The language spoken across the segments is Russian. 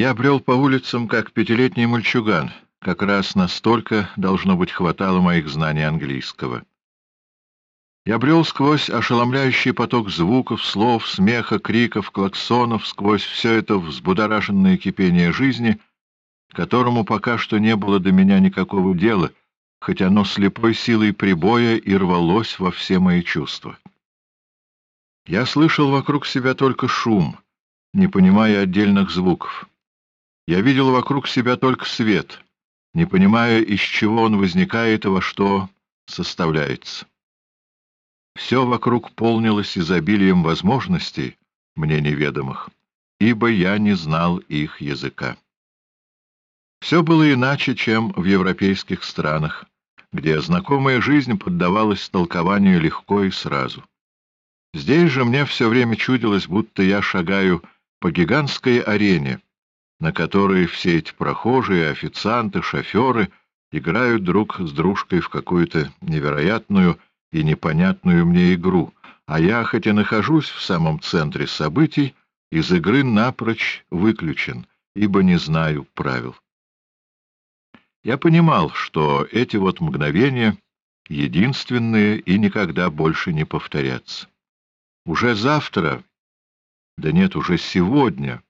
Я брел по улицам, как пятилетний мальчуган. Как раз настолько, должно быть, хватало моих знаний английского. Я брел сквозь ошеломляющий поток звуков, слов, смеха, криков, клаксонов, сквозь все это взбудораженное кипение жизни, которому пока что не было до меня никакого дела, хоть оно слепой силой прибоя и рвалось во все мои чувства. Я слышал вокруг себя только шум, не понимая отдельных звуков. Я видел вокруг себя только свет, не понимая, из чего он возникает и во что составляется. Все вокруг полнилось изобилием возможностей, мне неведомых, ибо я не знал их языка. Все было иначе, чем в европейских странах, где знакомая жизнь поддавалась толкованию легко и сразу. Здесь же мне все время чудилось, будто я шагаю по гигантской арене, на которой все эти прохожие, официанты, шоферы играют друг с дружкой в какую-то невероятную и непонятную мне игру, а я, хоть и нахожусь в самом центре событий, из игры напрочь выключен, ибо не знаю правил. Я понимал, что эти вот мгновения единственные и никогда больше не повторятся. Уже завтра, да нет, уже сегодня,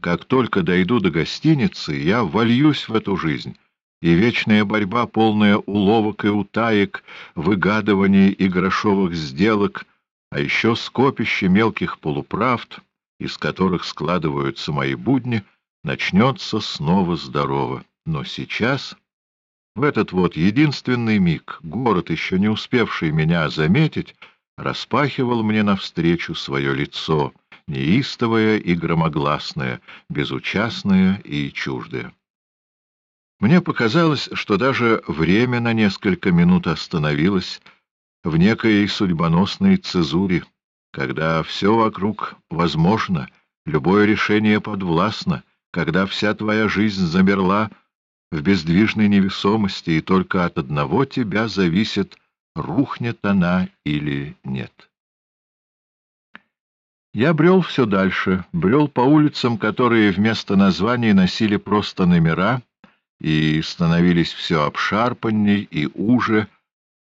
как только дойду до гостиницы, я вольюсь в эту жизнь, и вечная борьба, полная уловок и утаек, выгадываний и грошовых сделок, а еще скопище мелких полуправд, из которых складываются мои будни, начнется снова здорово. Но сейчас, в этот вот единственный миг, город, еще не успевший меня заметить, распахивал мне навстречу свое лицо, неистовое и громогласное, безучастное и чуждое. Мне показалось, что даже время на несколько минут остановилось в некой судьбоносной цезуре, когда все вокруг возможно, любое решение подвластно, когда вся твоя жизнь замерла в бездвижной невесомости, и только от одного тебя зависит, рухнет она или нет. Я брел все дальше, брел по улицам, которые вместо названий носили просто номера — и становились все обшарпанней и уже,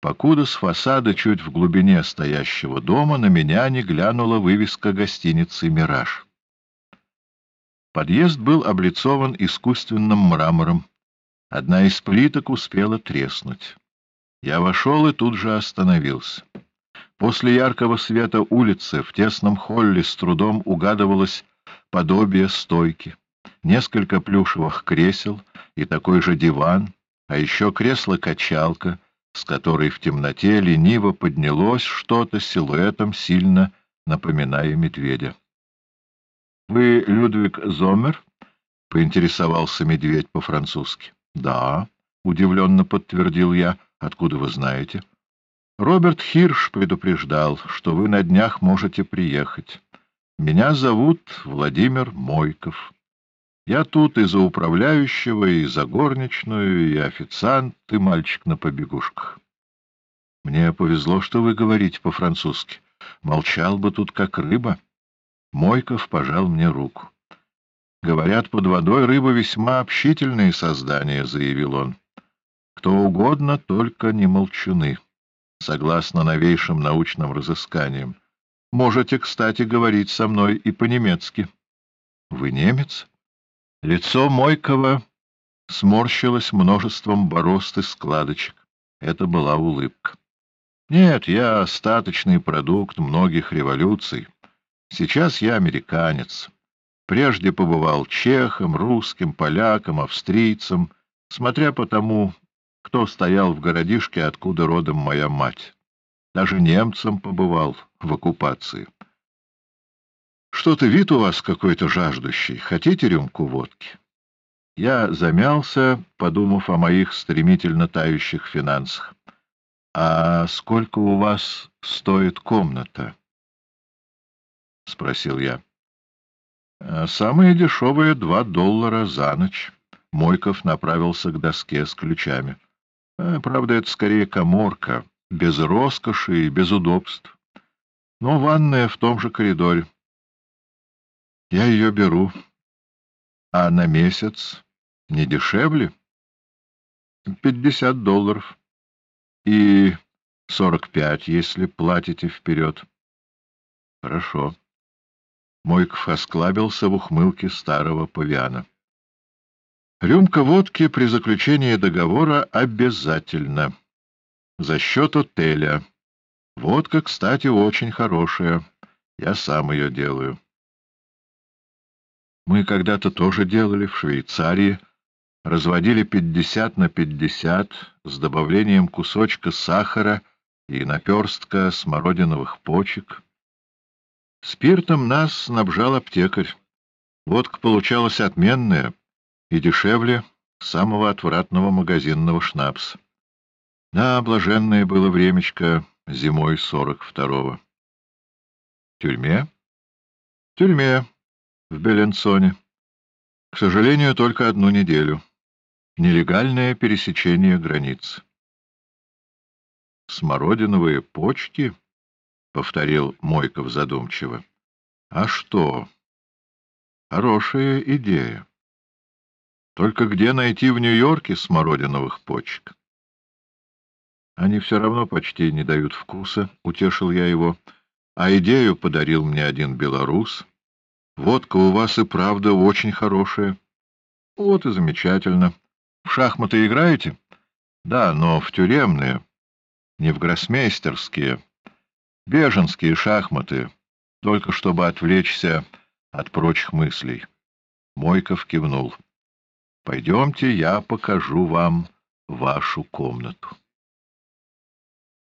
покуда с фасада чуть в глубине стоящего дома на меня не глянула вывеска гостиницы «Мираж». Подъезд был облицован искусственным мрамором. Одна из плиток успела треснуть. Я вошел и тут же остановился. После яркого света улицы в тесном холле с трудом угадывалось подобие стойки несколько плюшевых кресел и такой же диван, а еще кресло-качалка, с которой в темноте лениво поднялось что-то силуэтом, сильно напоминая медведя. — Вы Людвиг Зомер? — поинтересовался медведь по-французски. — Да, — удивленно подтвердил я. — Откуда вы знаете? — Роберт Хирш предупреждал, что вы на днях можете приехать. Меня зовут Владимир Мойков. Я тут и за управляющего, и за горничную, и официант, и мальчик на побегушках. Мне повезло, что вы говорите по-французски. Молчал бы тут, как рыба. Мойков пожал мне руку. Говорят, под водой рыба весьма общительные создания, — заявил он. Кто угодно, только не молчуны, согласно новейшим научным разысканиям. Можете, кстати, говорить со мной и по-немецки. Вы немец? Лицо Мойкова сморщилось множеством борозд и складочек. Это была улыбка. Нет, я остаточный продукт многих революций. Сейчас я американец. Прежде побывал чехом, русским, поляком, австрийцем, смотря по тому, кто стоял в городишке, откуда родом моя мать. Даже немцем побывал в оккупации. Что-то вид у вас какой-то жаждущий. Хотите рюмку водки? Я замялся, подумав о моих стремительно тающих финансах. — А сколько у вас стоит комната? — спросил я. — Самые дешевые — два доллара за ночь. Мойков направился к доске с ключами. Э, правда, это скорее коморка, без роскоши и без удобств. Но ванная в том же коридоре. Я ее беру. А на месяц не дешевле? Пятьдесят долларов. И сорок пять, если платите вперед. Хорошо. Мойков осклабился в ухмылке старого павиана. Рюмка водки при заключении договора обязательно. За счет отеля. Водка, кстати, очень хорошая. Я сам ее делаю. Мы когда-то тоже делали в Швейцарии. Разводили пятьдесят на пятьдесят с добавлением кусочка сахара и наперстка смородиновых почек. Спиртом нас снабжал аптекарь. Водка получалась отменная и дешевле самого отвратного магазинного шнапса. Да, блаженное было времечко зимой сорок второго. В тюрьме? В тюрьме, в Беленсоне. К сожалению, только одну неделю. Нелегальное пересечение границ. Смородиновые почки? — повторил Мойков задумчиво. — А что? Хорошая идея. Только где найти в Нью-Йорке смородиновых почек? Они все равно почти не дают вкуса, — утешил я его. А идею подарил мне один белорус. Водка у вас и правда очень хорошая. Вот и замечательно. В шахматы играете? Да, но в тюремные, не в гроссмейстерские. Беженские шахматы, только чтобы отвлечься от прочих мыслей. Мойков кивнул. — Пойдемте, я покажу вам вашу комнату.